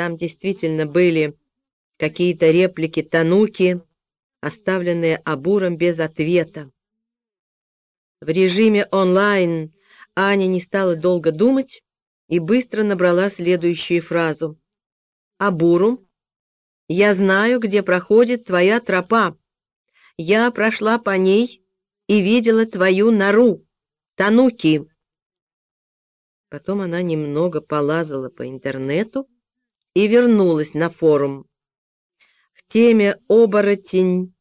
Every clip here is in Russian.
Там действительно были какие-то реплики Тануки, оставленные Абуром без ответа. В режиме онлайн Аня не стала долго думать и быстро набрала следующую фразу. «Абуру, я знаю, где проходит твоя тропа. Я прошла по ней и видела твою нору, Тануки». Потом она немного полазала по интернету и вернулась на форум. В теме «Оборотень»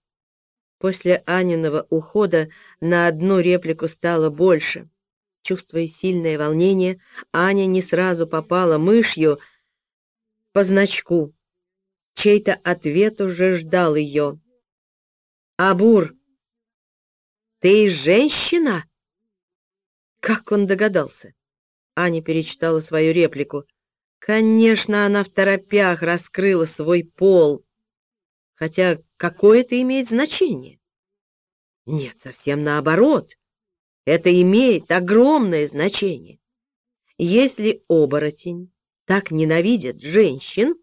после Аниного ухода на одну реплику стало больше. Чувствуя сильное волнение, Аня не сразу попала мышью по значку. Чей-то ответ уже ждал ее. «Абур, ты женщина?» Как он догадался? Аня перечитала свою реплику. Конечно, она в торопях раскрыла свой пол. Хотя какое это имеет значение? Нет, совсем наоборот. Это имеет огромное значение. Если оборотень так ненавидит женщин,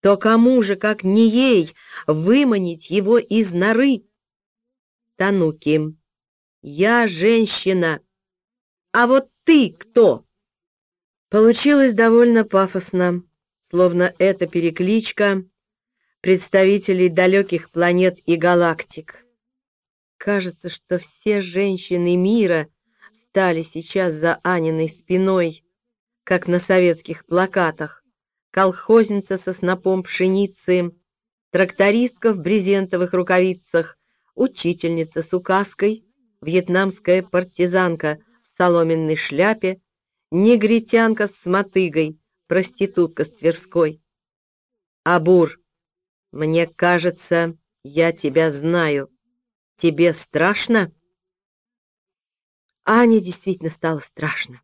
то кому же, как не ей, выманить его из норы? Тануки, я женщина, а вот ты кто? Получилось довольно пафосно, словно это перекличка представителей далеких планет и галактик. Кажется, что все женщины мира стали сейчас за Аниной спиной, как на советских плакатах. Колхозница со снопом пшеницы, трактористка в брезентовых рукавицах, учительница с указкой, вьетнамская партизанка в соломенной шляпе, негритянка с мотыгой, проститутка с Тверской. Абур, мне кажется, я тебя знаю. Тебе страшно? Ане действительно стало страшно.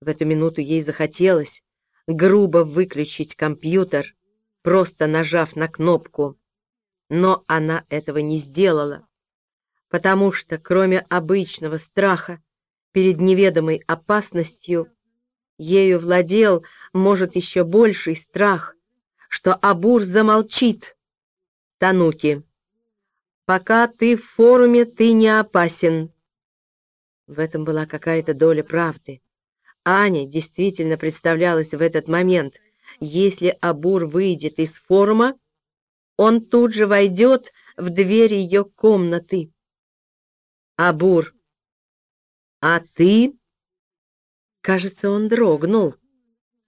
В эту минуту ей захотелось грубо выключить компьютер, просто нажав на кнопку. Но она этого не сделала, потому что, кроме обычного страха перед неведомой опасностью, ею владел, может, еще больший страх, что Абур замолчит. Тануки пока ты в форуме, ты не опасен. В этом была какая-то доля правды. Аня действительно представлялась в этот момент. Если Абур выйдет из форума, он тут же войдет в дверь ее комнаты. Абур, а ты? Кажется, он дрогнул.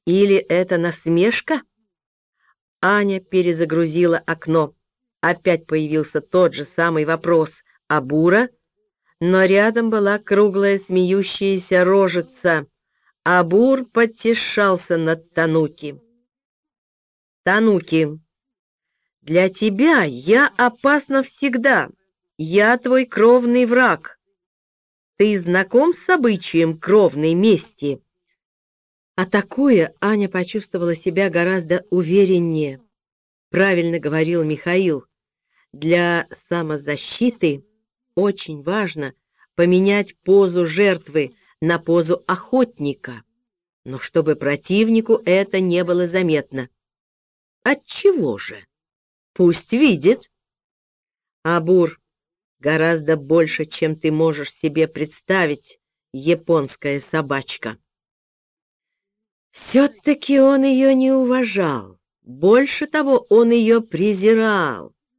Или это насмешка? Аня перезагрузила окно. Опять появился тот же самый вопрос о Бура, но рядом была круглая смеющаяся рожица, а Бур потешался над Тануки. «Тануки, для тебя я опасна всегда, я твой кровный враг. Ты знаком с обычаем кровной мести?» Атакуя, Аня почувствовала себя гораздо увереннее. Правильно говорил Михаил, для самозащиты очень важно поменять позу жертвы на позу охотника, но чтобы противнику это не было заметно. Отчего же? Пусть видит. Абур, гораздо больше, чем ты можешь себе представить, японская собачка. Все-таки он ее не уважал. Больше того, он ее презирал.